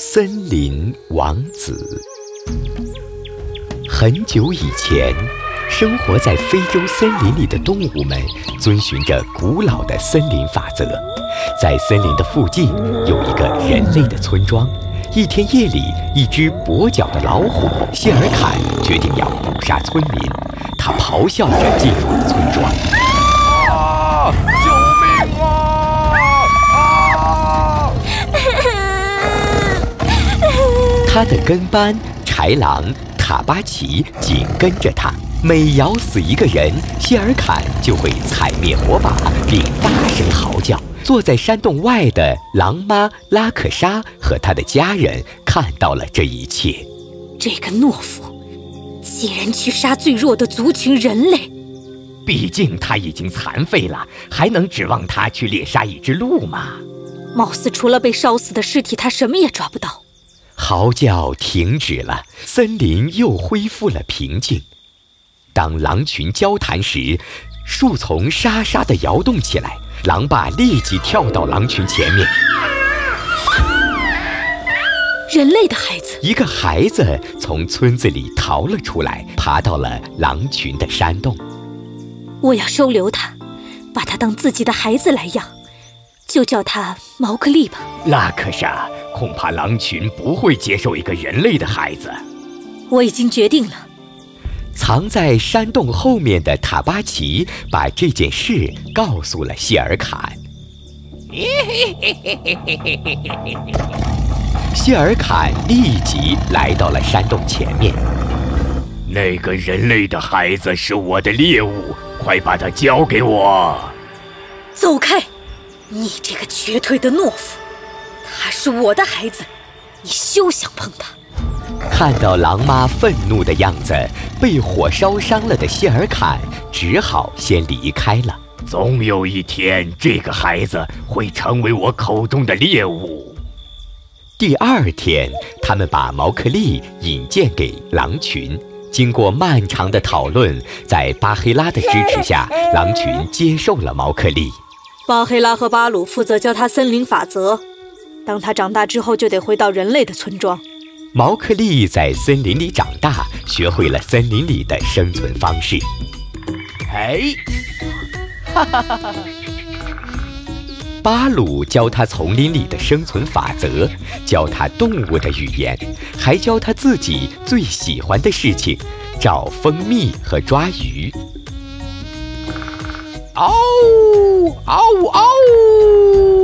森林王子。很久以前，生活在非洲森林里的动物们遵循着古老的森林法则。在森林的附近有一个人类的村庄。一天夜里，一只跛脚的老虎谢尔坎决定要捕杀村民。他咆哮着进入了村庄。他的跟班豺狼卡巴奇紧跟着他，每咬死一个人，谢尔坎就会踩灭火把，并大声嚎叫。坐在山洞外的狼妈拉克莎和他的家人看到了这一切。这个懦夫，竟然去杀最弱的族群人类！毕竟他已经残废了，还能指望他去猎杀一只鹿吗？貌似除了被烧死的尸体，他什么也抓不到。嚎叫停止了，森林又恢复了平静。当狼群交谈时，树丛沙沙地摇动起来。狼爸立即跳到狼群前面。人类的孩子，一个孩子从村子里逃了出来，爬到了狼群的山洞。我要收留他，把他当自己的孩子来养，就叫他毛克利吧。拉克莎，恐怕狼群不会接受一个人类的孩子。我已经决定了。藏在山洞后面的塔巴奇把这件事告诉了谢尔坎。谢尔坎立即来到了山洞前面。那个人类的孩子是我的猎物，快把他交给我！走开，你这个瘸腿的懦夫！他是我的孩子，你休想碰他！看到狼妈愤怒的样子，被火烧伤了的谢尔坎只好先离开了。总有一天，这个孩子会成为我口中的猎物。第二天，他们把毛克利引荐给狼群。经过漫长的讨论，在巴黑拉的支持下，狼群接受了毛克利。巴黑拉和巴鲁负责教他森林法则。当他长大之后，就得回到人类的村庄。毛克利在森林里长大，学会了森林里的生存方式。哎，哈哈哈哈！巴鲁教他丛林里的生存法则，教他动物的语言，还教他自己最喜欢的事情——找蜂蜜和抓鱼。嗷呜！嗷呜！嗷呜！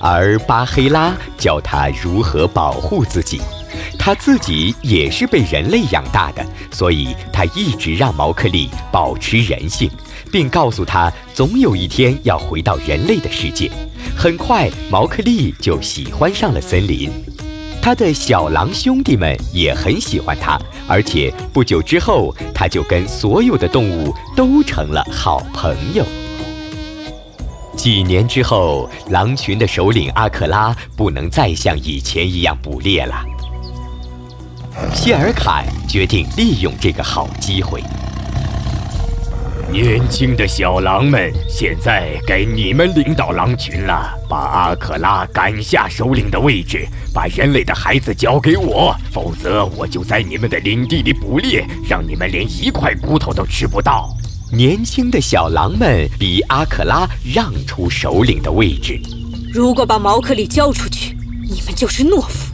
而巴黑拉教他如何保护自己，他自己也是被人类养大的，所以他一直让毛克利保持人性，并告诉他总有一天要回到人类的世界。很快，毛克利就喜欢上了森林，他的小狼兄弟们也很喜欢他，而且不久之后，他就跟所有的动物都成了好朋友。几年之后，狼群的首领阿克拉不能再像以前一样捕猎了。谢尔坎决定利用这个好机会。年轻的小狼们，现在该你们领导狼群了。把阿克拉赶下首领的位置，把人类的孩子交给我，否则我就在你们的领地里捕猎，让你们连一块骨头都吃不到。年轻的小狼们逼阿克拉让出首领的位置。如果把毛克利交出去，你们就是懦夫。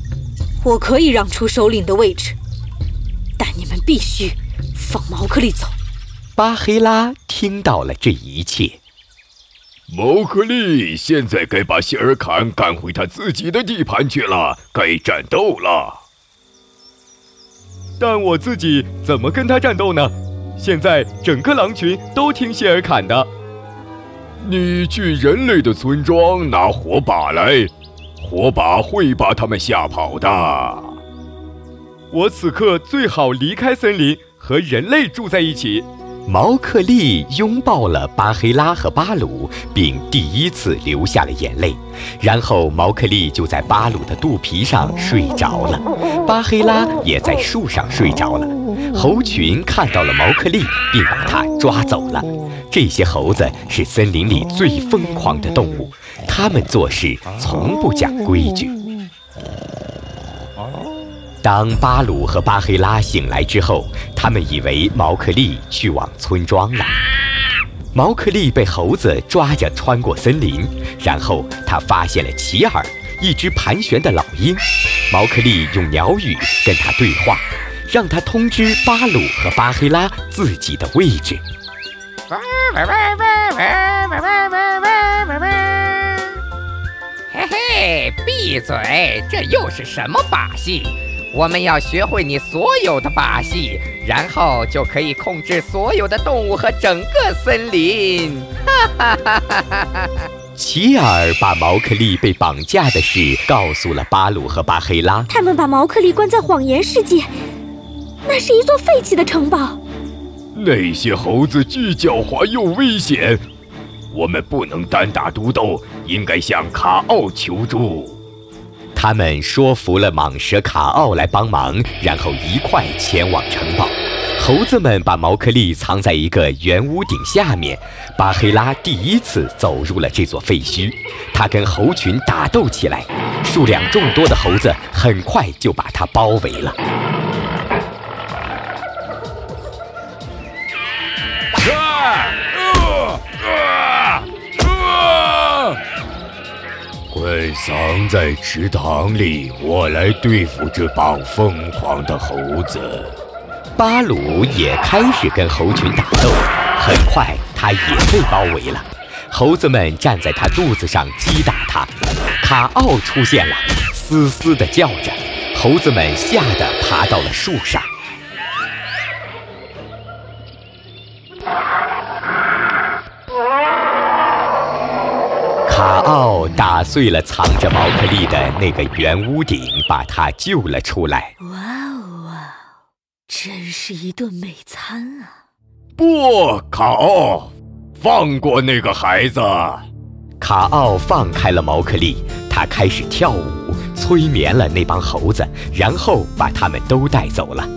我可以让出首领的位置，但你们必须放毛克利走。巴黑拉听到了这一切。毛克利现在该把谢尔坎赶回他自己的地盘去了，该战斗了。但我自己怎么跟他战斗呢？现在整个狼群都听谢尔坎的。你去人类的村庄拿火把来，火把会把他们吓跑的。我此刻最好离开森林，和人类住在一起。毛克利拥抱了巴黑拉和巴鲁，并第一次流下了眼泪。然后毛克利就在巴鲁的肚皮上睡着了，巴黑拉也在树上睡着了。猴群看到了毛克利，并把他抓走了。这些猴子是森林里最疯狂的动物，它们做事从不讲规矩。当巴鲁和巴黑拉醒来之后，他们以为毛克利去往村庄了。毛克利被猴子抓着穿过森林，然后他发现了齐尔，一只盘旋的老鹰。毛克利用鸟语跟他对话，让他通知巴鲁和巴黑拉自己的位置。嘿嘿，闭嘴！这又是什么把戏？我们要学会你所有的把戏，然后就可以控制所有的动物和整个森林。哈哈哈哈哈哈！齐尔把毛克利被绑架的事告诉了巴鲁和巴黑拉。他们把毛克利关在谎言世界，那是一座废弃的城堡。那些猴子既狡猾又危险，我们不能单打独斗，应该向卡奥求助。他们说服了蟒蛇卡奥来帮忙，然后一块前往城堡。猴子们把毛克利藏在一个圆屋顶下面。巴黑拉第一次走入了这座废墟，他跟猴群打斗起来，数量众多的猴子很快就把他包围了。快藏在池塘里，我来对付这帮疯狂的猴子。巴鲁也开始跟猴群打斗，很快他也被包围了。猴子们站在他肚子上击打他。卡奥出现了，嘶嘶地叫着，猴子们吓得爬到了树上。打碎了藏着毛克利的那个圆屋顶，把他救了出来。哇哦哇哦，真是一顿美餐啊！不，卡奥，放过那个孩子。卡奥放开了毛克利，他开始跳舞，催眠了那帮猴子，然后把他们都带走了。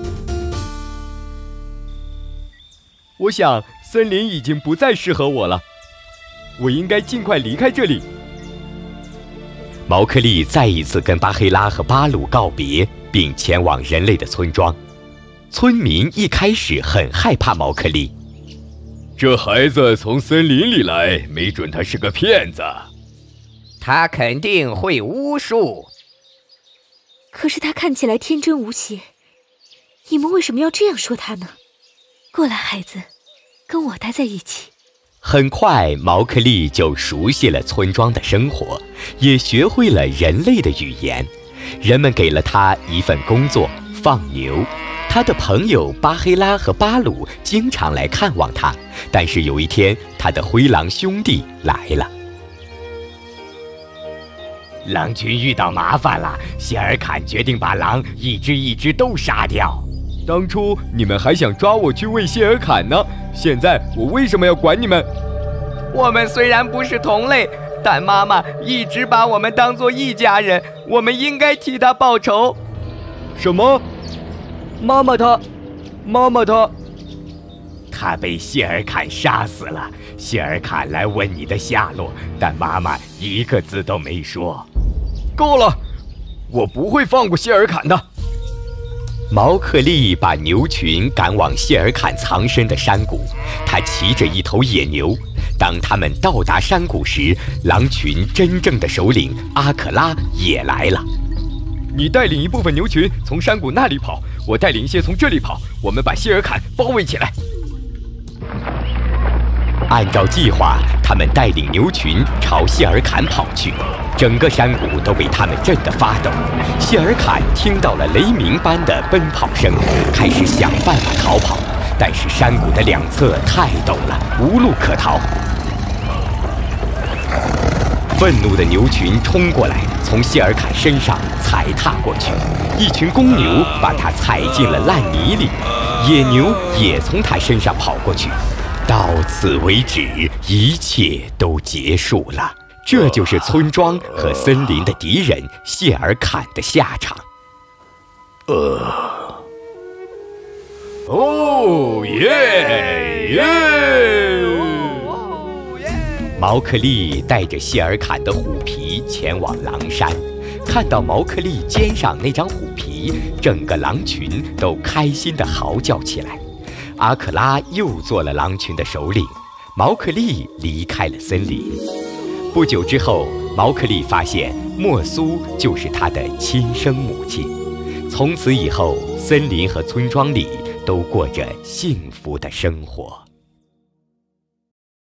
我想，森林已经不再适合我了。我应该尽快离开这里。毛克利再一次跟巴黑拉和巴鲁告别，并前往人类的村庄。村民一开始很害怕毛克利，这孩子从森林里来，没准他是个骗子。他肯定会巫术。可是他看起来天真无邪，你们为什么要这样说他呢？过来，孩子，跟我待在一起。很快，毛克利就熟悉了村庄的生活，也学会了人类的语言。人们给了他一份工作——放牛。他的朋友巴黑拉和巴鲁经常来看望他。但是有一天，他的灰狼兄弟来了。狼群遇到麻烦了，谢尔坎决定把狼一只一只都杀掉。当初你们还想抓我去喂谢尔坎呢，现在我为什么要管你们？我们虽然不是同类，但妈妈一直把我们当做一家人，我们应该替她报仇。什么？妈妈她，妈妈她，她被谢尔坎杀死了。谢尔坎来问你的下落，但妈妈一个字都没说。够了，我不会放过谢尔坎的。毛克利把牛群赶往谢尔坎藏身的山谷，他骑着一头野牛。当他们到达山谷时，狼群真正的首领阿克拉也来了。你带领一部分牛群从山谷那里跑，我带领一些从这里跑，我们把谢尔坎包围起来。按照计划，他们带领牛群朝谢尔坎跑去。整个山谷都被他们震得发抖。谢尔坎听到了雷鸣般的奔跑声，开始想办法逃跑，但是山谷的两侧太陡了，无路可逃。愤怒的牛群冲过来，从谢尔坎身上踩踏过去，一群公牛把他踩进了烂泥里，野牛也从他身上跑过去。到此为止，一切都结束了。这就是村庄和森林的敌人谢尔坎的下场。呃，哦耶耶！毛克利带着谢尔坎的虎皮前往狼山，看到毛克利肩上那张虎皮，整个狼群都开心地嚎叫起来。阿克拉又做了狼群的首领，毛克利离开了森林。不久之后，毛克利发现莫苏就是他的亲生母亲。从此以后，森林和村庄里都过着幸福的生活。